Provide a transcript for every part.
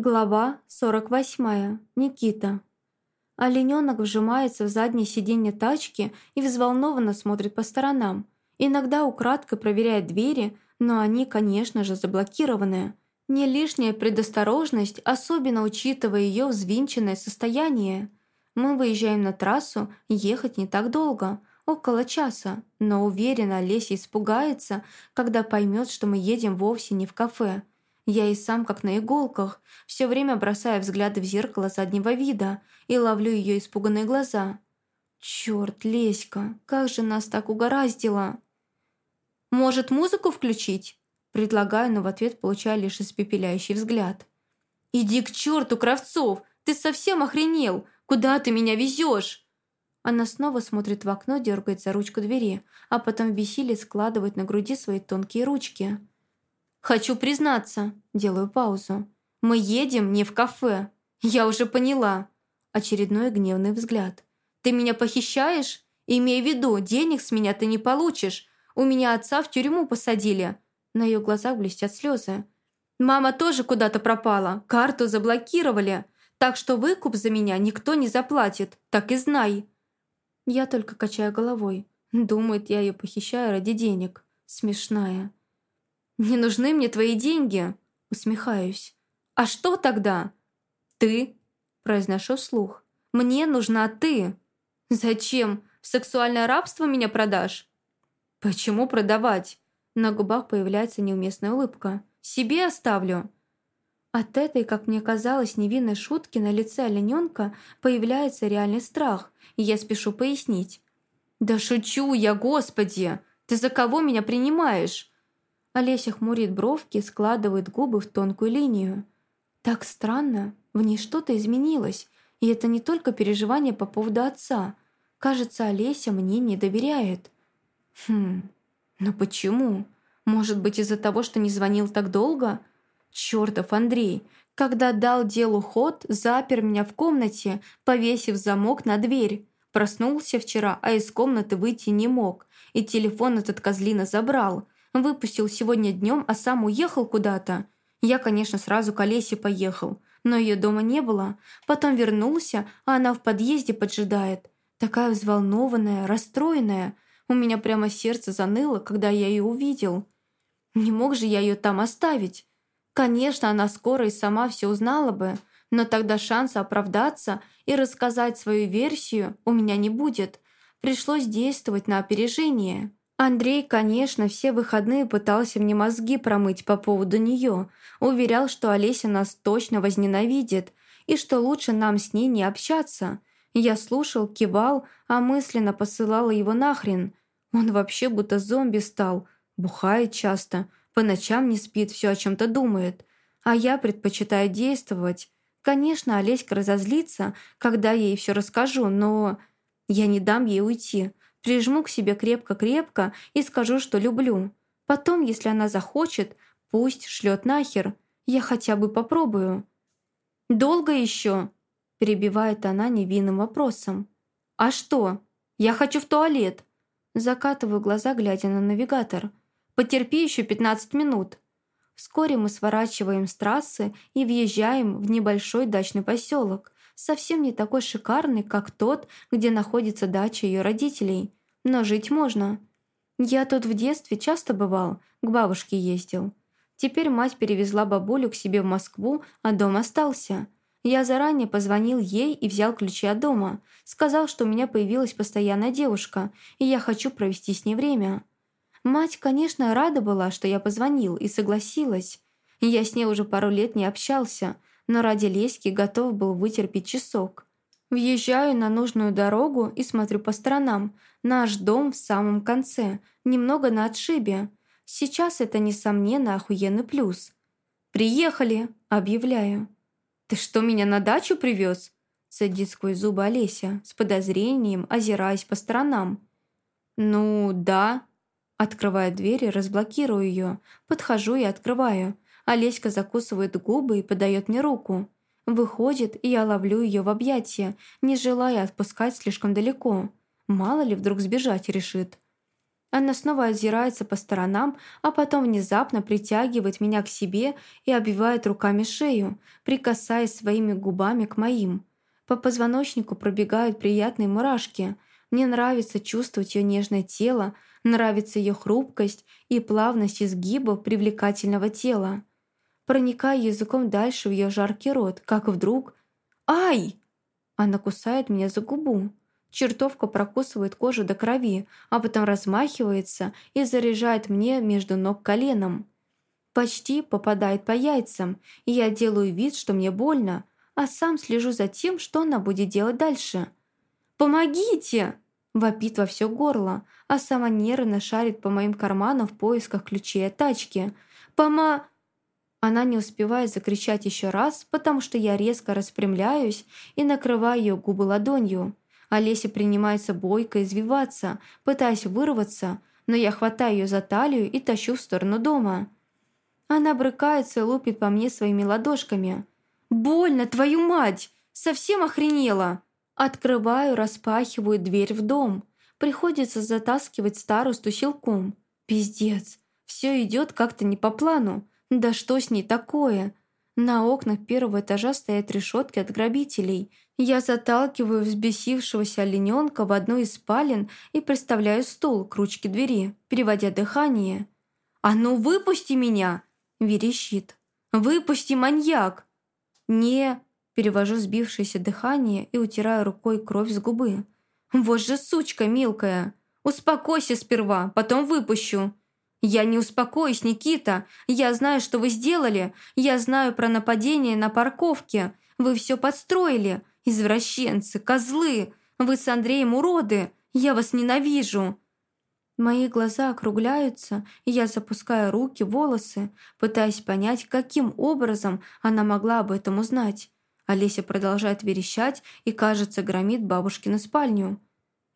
Глава 48. Никита. Олененок вжимается в заднее сиденье тачки и взволнованно смотрит по сторонам. Иногда украдкой проверяет двери, но они, конечно же, заблокированы. Не лишняя предосторожность, особенно учитывая ее взвинченное состояние. Мы выезжаем на трассу, ехать не так долго, около часа, но уверена, Леся испугается, когда поймет, что мы едем вовсе не в кафе – я и сам как на иголках, все время бросая взгляды в зеркало заднего вида и ловлю ее испуганные глаза. Черт, Леська, как же нас так угораздило! «Может, музыку включить?» Предлагаю, но в ответ получаю лишь испепеляющий взгляд. «Иди к черту, Кравцов! Ты совсем охренел! Куда ты меня везешь?» Она снова смотрит в окно, дергает за ручку двери, а потом в бессилии складывает на груди свои тонкие ручки. «Хочу признаться», – делаю паузу. «Мы едем не в кафе. Я уже поняла». Очередной гневный взгляд. «Ты меня похищаешь? Имей в виду, денег с меня ты не получишь. У меня отца в тюрьму посадили». На ее глазах блестят слезы. «Мама тоже куда-то пропала. Карту заблокировали. Так что выкуп за меня никто не заплатит. Так и знай». Я только качаю головой. Думает, я ее похищаю ради денег. Смешная. «Не нужны мне твои деньги», — усмехаюсь. «А что тогда?» «Ты», — произношу вслух. «Мне нужна ты». «Зачем? В сексуальное рабство меня продашь?» «Почему продавать?» На губах появляется неуместная улыбка. «Себе оставлю». От этой, как мне казалось, невинной шутки на лице олененка появляется реальный страх, и я спешу пояснить. «Да шучу я, господи! Ты за кого меня принимаешь? Олеся хмурит бровки, складывает губы в тонкую линию. Так странно, в ней что-то изменилось, и это не только переживание по поводу отца. Кажется, Олеся мне не доверяет. Хм, но почему? Может быть, из-за того, что не звонил так долго? Чёртов Андрей, когда дал делу ход, запер меня в комнате, повесив замок на дверь. Проснулся вчера, а из комнаты выйти не мог, и телефон этот козлина забрал – Выпустил сегодня днем, а сам уехал куда-то. Я, конечно, сразу к Олесе поехал, но ее дома не было. Потом вернулся, а она в подъезде поджидает. Такая взволнованная, расстроенная. У меня прямо сердце заныло, когда я ее увидел. Не мог же я ее там оставить. Конечно, она скоро и сама все узнала бы, но тогда шанса оправдаться и рассказать свою версию у меня не будет. Пришлось действовать на опережение. Андрей, конечно, все выходные пытался мне мозги промыть по поводу нее. Уверял, что Олеся нас точно возненавидит и что лучше нам с ней не общаться. Я слушал, кивал, а мысленно посылала его нахрен. Он вообще будто зомби стал. Бухает часто, по ночам не спит, все о чем-то думает. А я предпочитаю действовать. Конечно, Олеська разозлится, когда я ей все расскажу, но я не дам ей уйти. Прижму к себе крепко-крепко и скажу, что люблю. Потом, если она захочет, пусть шлет нахер. Я хотя бы попробую. «Долго еще?» – перебивает она невинным вопросом. «А что? Я хочу в туалет!» Закатываю глаза, глядя на навигатор. «Потерпи еще 15 минут!» Вскоре мы сворачиваем с трассы и въезжаем в небольшой дачный поселок, совсем не такой шикарный, как тот, где находится дача ее родителей но жить можно. Я тут в детстве часто бывал, к бабушке ездил. Теперь мать перевезла бабулю к себе в Москву, а дом остался. Я заранее позвонил ей и взял ключи от дома. Сказал, что у меня появилась постоянная девушка, и я хочу провести с ней время. Мать, конечно, рада была, что я позвонил, и согласилась. Я с ней уже пару лет не общался, но ради Леськи готов был вытерпеть часок. Въезжаю на нужную дорогу и смотрю по сторонам. Наш дом в самом конце, немного на отшибе. Сейчас это, несомненно, охуенный плюс. «Приехали!» – объявляю. «Ты что, меня на дачу привез?» – садит сквозь зубы Олеся, с подозрением, озираясь по сторонам. «Ну, да». Открываю дверь и разблокирую ее. Подхожу и открываю. Олеська закусывает губы и подает мне руку. Выходит, я ловлю ее в объятия, не желая отпускать слишком далеко. Мало ли, вдруг сбежать решит. Она снова озирается по сторонам, а потом внезапно притягивает меня к себе и обвивает руками шею, прикасаясь своими губами к моим. По позвоночнику пробегают приятные мурашки. Мне нравится чувствовать ее нежное тело, нравится ее хрупкость и плавность изгибов привлекательного тела. Проникаю языком дальше в ее жаркий рот, как вдруг... «Ай!» Она кусает меня за губу. Чертовка прокусывает кожу до крови, а потом размахивается и заряжает мне между ног коленом. Почти попадает по яйцам, и я делаю вид, что мне больно, а сам слежу за тем, что она будет делать дальше. «Помогите!» – вопит во все горло, а сама нервно шарит по моим карманам в поисках ключей от тачки. «Пома...» Она не успевает закричать еще раз, потому что я резко распрямляюсь и накрываю ее губы ладонью. Олеся принимается бойко извиваться, пытаясь вырваться, но я хватаю ее за талию и тащу в сторону дома. Она брыкается и лупит по мне своими ладошками. «Больно, твою мать! Совсем охренела!» Открываю, распахиваю дверь в дом. Приходится затаскивать старосту силком. Пиздец, все идет как-то не по плану. Да что с ней такое? На окнах первого этажа стоят решетки от грабителей. Я заталкиваю взбесившегося олененка в одну из спален и представляю стул к ручке двери, переводя дыхание. «А ну выпусти меня!» – верещит. «Выпусти, маньяк!» «Не...» – перевожу сбившееся дыхание и утираю рукой кровь с губы. «Вот же сучка мелкая! Успокойся сперва, потом выпущу!» «Я не успокоюсь, Никита. Я знаю, что вы сделали. Я знаю про нападение на парковке. Вы все подстроили. Извращенцы, козлы. Вы с Андреем уроды. Я вас ненавижу». Мои глаза округляются, и я запускаю руки волосы, пытаясь понять, каким образом она могла об этом узнать. Олеся продолжает верещать и, кажется, громит бабушкину спальню.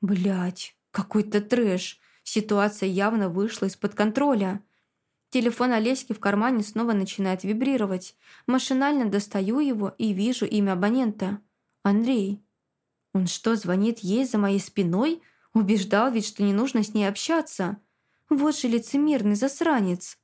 Блять, какой-то трэш. Ситуация явно вышла из-под контроля. Телефон Олеськи в кармане снова начинает вибрировать. Машинально достаю его и вижу имя абонента. Андрей. Он что, звонит ей за моей спиной? Убеждал ведь, что не нужно с ней общаться. Вот же лицемерный засранец.